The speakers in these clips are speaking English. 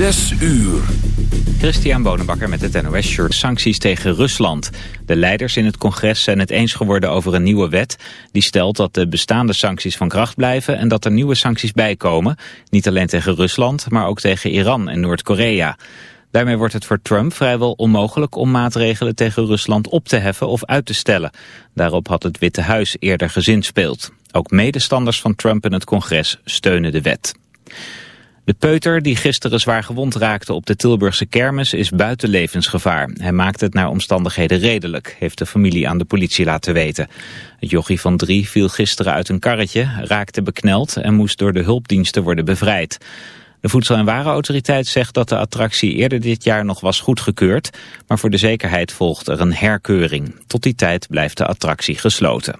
Zes uur. Christian Bonenbakker met het NOS Shirt. Sancties tegen Rusland. De leiders in het congres zijn het eens geworden over een nieuwe wet. Die stelt dat de bestaande sancties van kracht blijven en dat er nieuwe sancties bijkomen. Niet alleen tegen Rusland, maar ook tegen Iran en Noord-Korea. Daarmee wordt het voor Trump vrijwel onmogelijk om maatregelen tegen Rusland op te heffen of uit te stellen. Daarop had het Witte Huis eerder gezinspeeld. Ook medestanders van Trump in het congres steunen de wet. De peuter die gisteren zwaar gewond raakte op de Tilburgse kermis is buiten levensgevaar. Hij maakt het naar omstandigheden redelijk, heeft de familie aan de politie laten weten. Het jochie van drie viel gisteren uit een karretje, raakte bekneld en moest door de hulpdiensten worden bevrijd. De Voedsel- en Warenautoriteit zegt dat de attractie eerder dit jaar nog was goedgekeurd, maar voor de zekerheid volgt er een herkeuring. Tot die tijd blijft de attractie gesloten.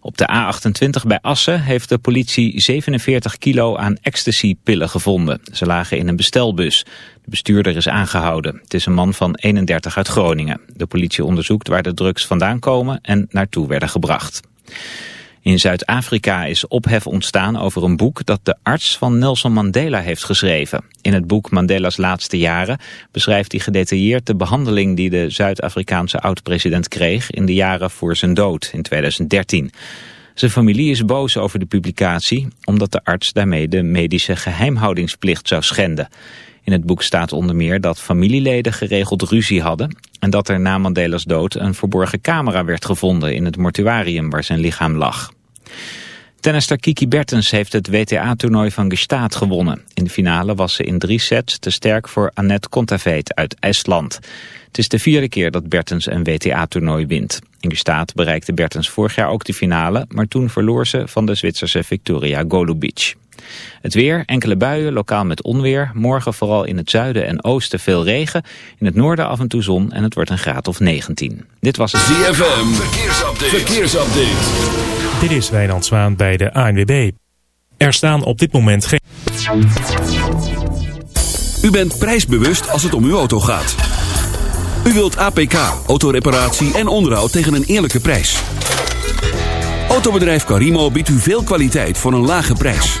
Op de A28 bij Assen heeft de politie 47 kilo aan ecstasy-pillen gevonden. Ze lagen in een bestelbus. De bestuurder is aangehouden. Het is een man van 31 uit Groningen. De politie onderzoekt waar de drugs vandaan komen en naartoe werden gebracht. In Zuid-Afrika is ophef ontstaan over een boek dat de arts van Nelson Mandela heeft geschreven. In het boek Mandela's laatste jaren beschrijft hij gedetailleerd de behandeling die de Zuid-Afrikaanse oud-president kreeg in de jaren voor zijn dood in 2013. Zijn familie is boos over de publicatie omdat de arts daarmee de medische geheimhoudingsplicht zou schenden. In het boek staat onder meer dat familieleden geregeld ruzie hadden... en dat er na Mandela's dood een verborgen camera werd gevonden... in het mortuarium waar zijn lichaam lag. Tennister Kiki Bertens heeft het WTA-toernooi van Gestaat gewonnen. In de finale was ze in drie sets te sterk voor Annette Kontaveet uit IJsland. Het is de vierde keer dat Bertens een WTA-toernooi wint. In Gestaat bereikte Bertens vorig jaar ook de finale... maar toen verloor ze van de Zwitserse Victoria Golubic. Het weer, enkele buien, lokaal met onweer. Morgen vooral in het zuiden en oosten veel regen. In het noorden af en toe zon en het wordt een graad of 19. Dit was het ZFM, verkeersupdate. verkeersupdate. Dit is Wijnand Zwaan bij de ANWB. Er staan op dit moment geen... U bent prijsbewust als het om uw auto gaat. U wilt APK, autoreparatie en onderhoud tegen een eerlijke prijs. Autobedrijf Carimo biedt u veel kwaliteit voor een lage prijs.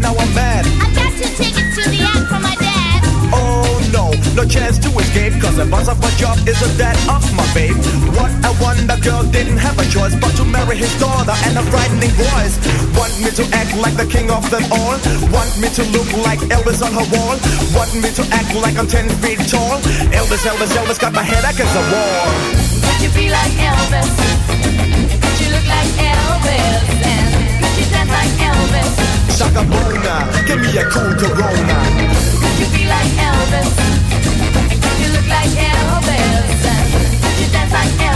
Now I'm mad. I got two tickets to the act from my dad. Oh no, no chance to escape. Cause the boss of my job is a dad of my babe. What a wonder girl didn't have a choice but to marry his daughter and a frightening voice. Want me to act like the king of them all. Want me to look like Elvis on her wall. Want me to act like I'm 10 feet tall. Elvis, Elvis, Elvis got my head against the wall. Could you be like Elvis? Could you look like Elvis? And could you dance like Elvis? Shaka Bona, give me a cool Corona. Could you be like Elvis? Could you look like Elvis? Could you dance like Elvis?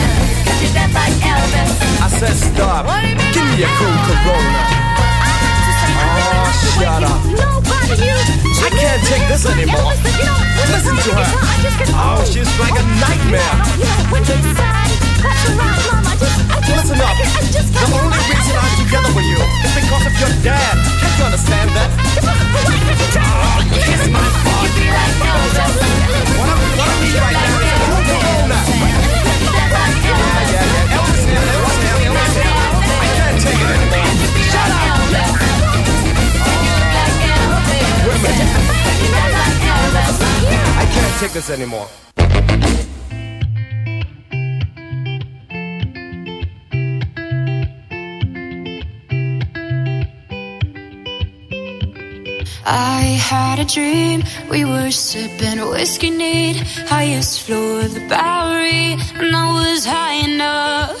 This anymore. You know, Listen to her. I just get Oh, she's like a nightmare. You know, when you decide, cut your rhyme, mom, I just, I just, Listen up. I, I just The only reason I'm together with you is because of your dad. Can't you understand that? Kiss ah, my phone. You be like Elvis. What I'm, what I need right now is cool Corona. Yeah, yeah, Elvis Elvis Elvis. I can't take it anymore. Shut up. Wait a minute. I take this anymore. I had a dream, we were sipping whiskey neat, highest floor of the Bowery, and I was high enough.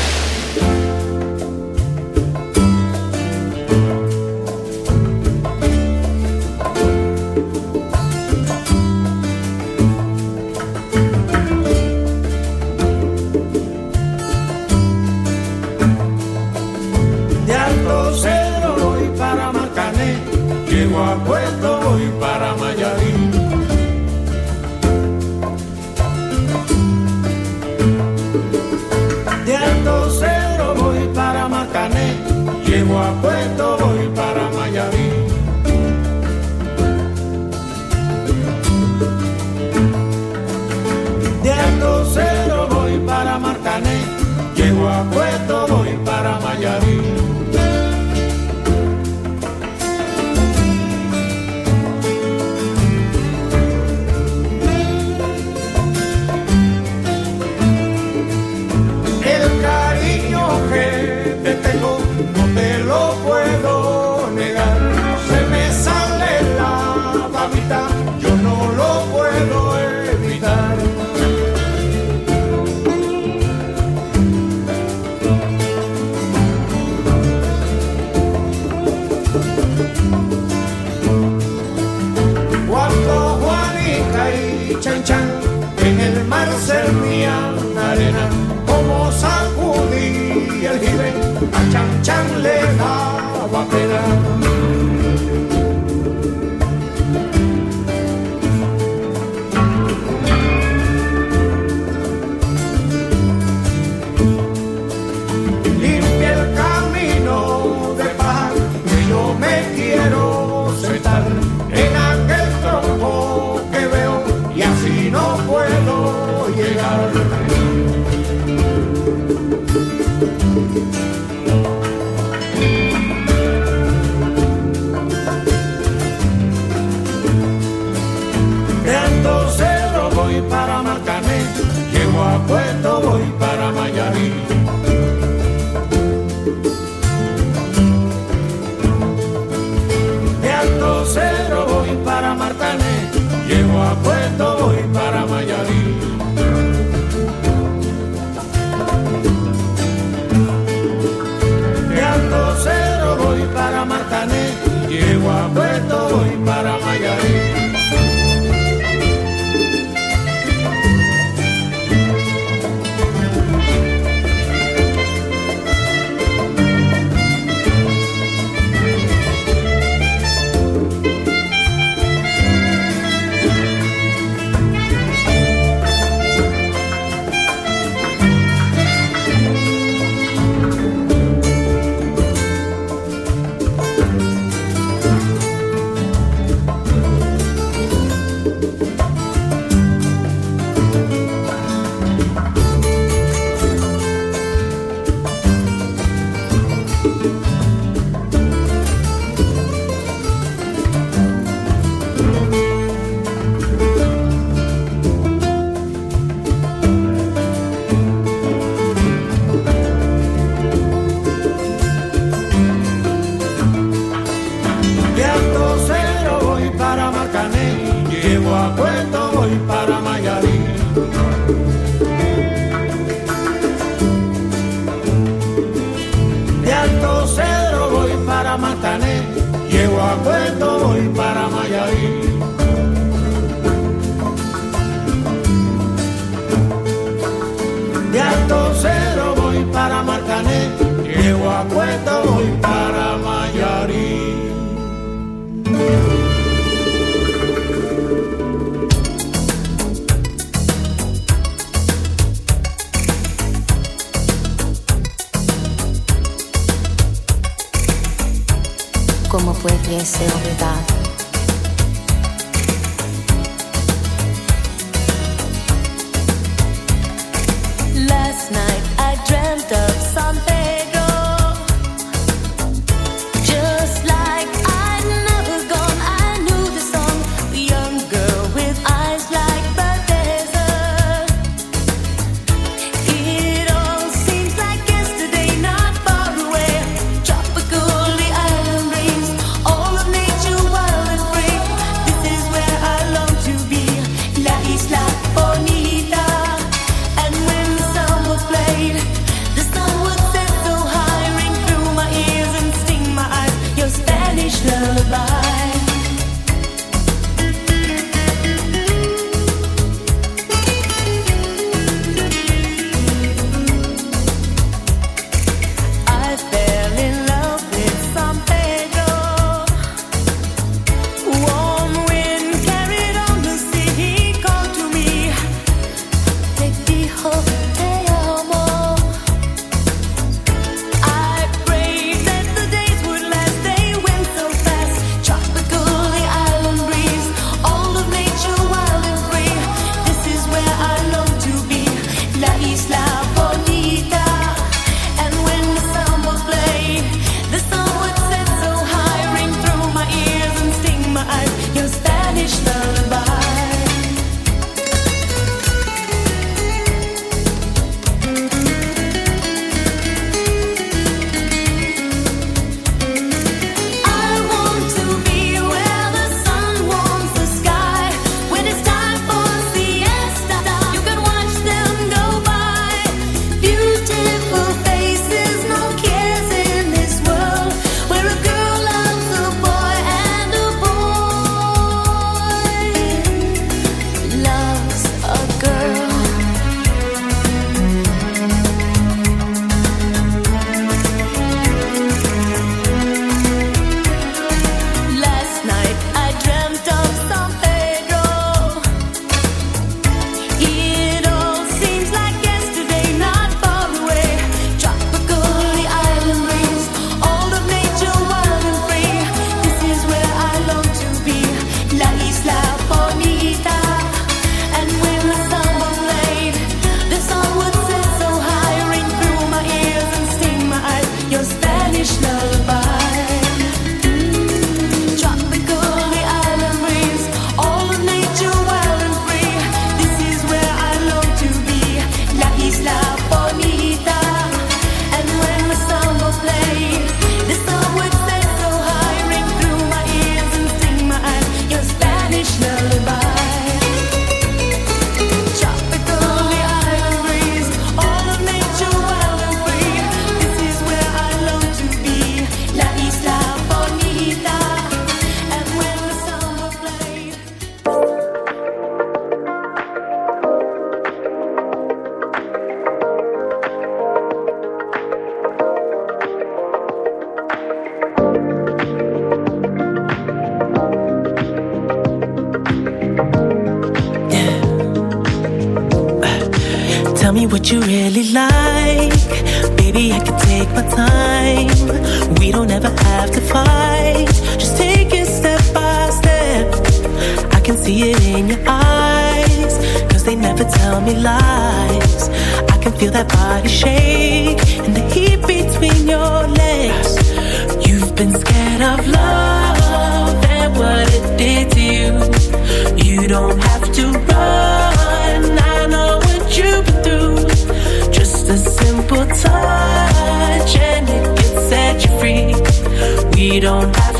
we don't have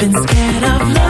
been scared of love.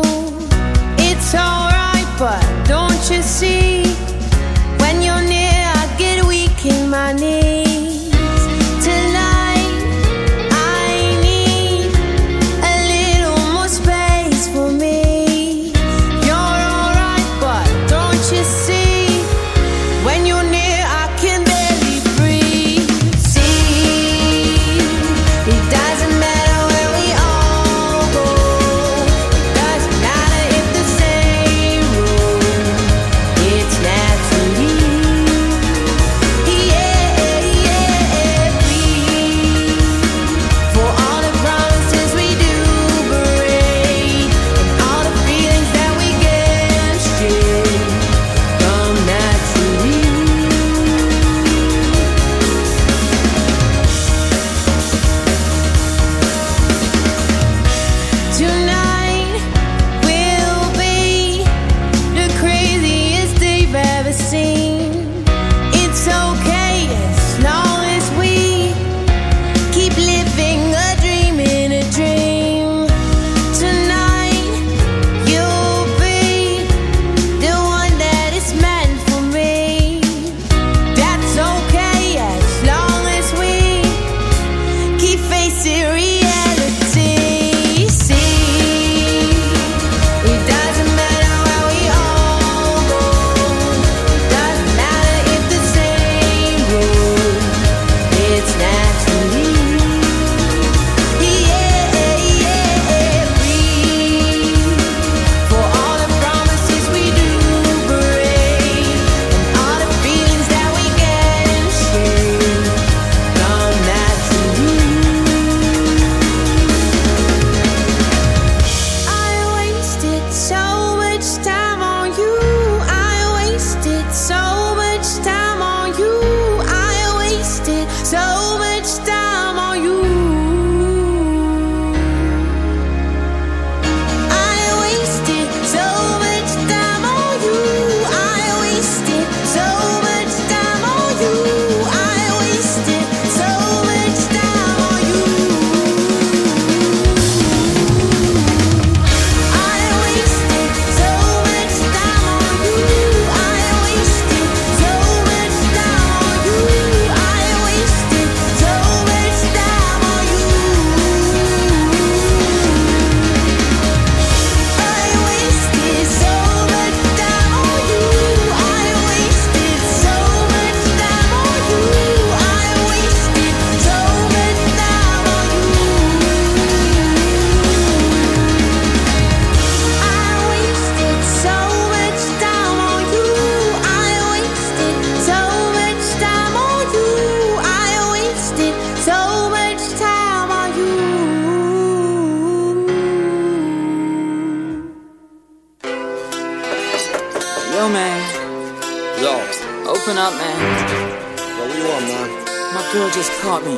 Yo, Open up, man. yo, what you want, man? My girl just caught me.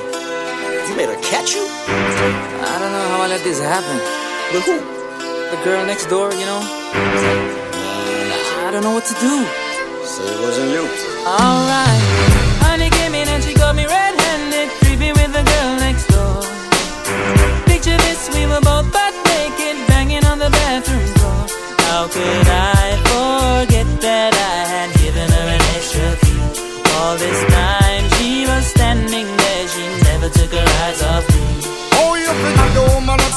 You made her catch you? I don't know how I let this happen. With who? The girl next door, you know? I don't know what to do. Say it wasn't you. Alright. Honey came in and she got me red-handed, creepy with the girl next door. Picture this, we were both butt naked, banging on the bathroom door. How could I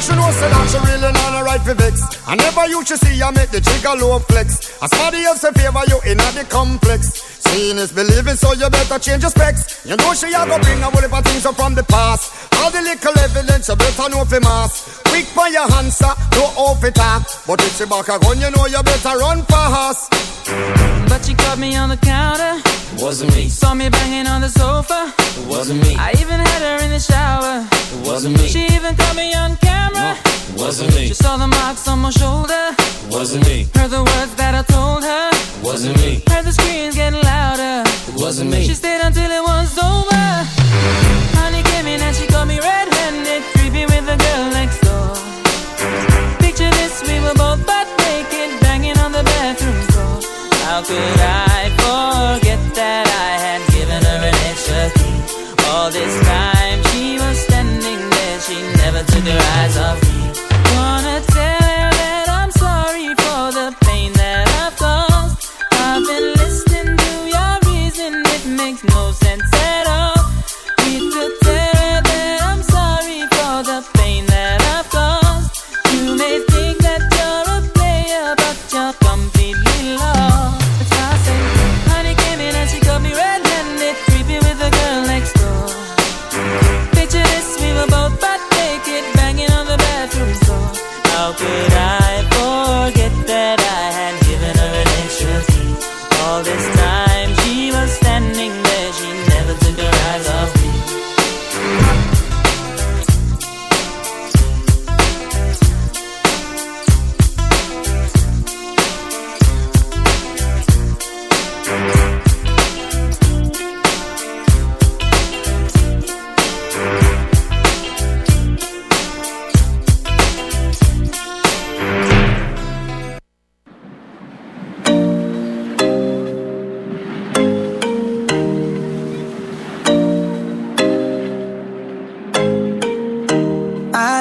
sure know say that she really not a right for vex. I never you should see I make the trigger low flex. As somebody else in favor you in the complex. Seeing is believing, so you better change your specs. You know she a go bring a whole heap of things up from the past. All the little evidence you better know for mass. Quick by your answer, no off it talk. But if she back a gun, you know you better run fast. But she caught me on the counter. Wasn't me. Saw me banging on the sofa. It wasn't me. I even had her in the shower. It wasn't me. She even caught me on camera. It wasn't me. She saw the marks on my shoulder. Wasn't me. Heard the words that I told her. Wasn't me. Heard the screams getting louder. It wasn't me. She stayed until it was over. Honey came in and she got me red-handed, creepy with the girl next door. Picture this, we were both butt naked, banging on the bathroom floor. How could I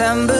September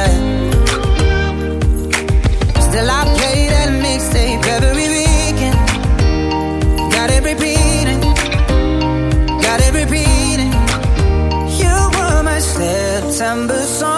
September song,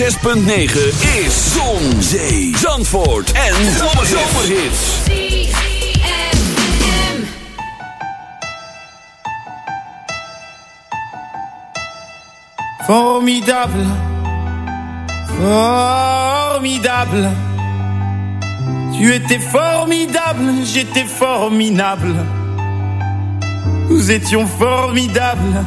106.9 is Zon, Zee, Zandvoort en Zomerhits. Formidable, formidable. Tu étais formidable, j'étais formidable. Nous étions formidables.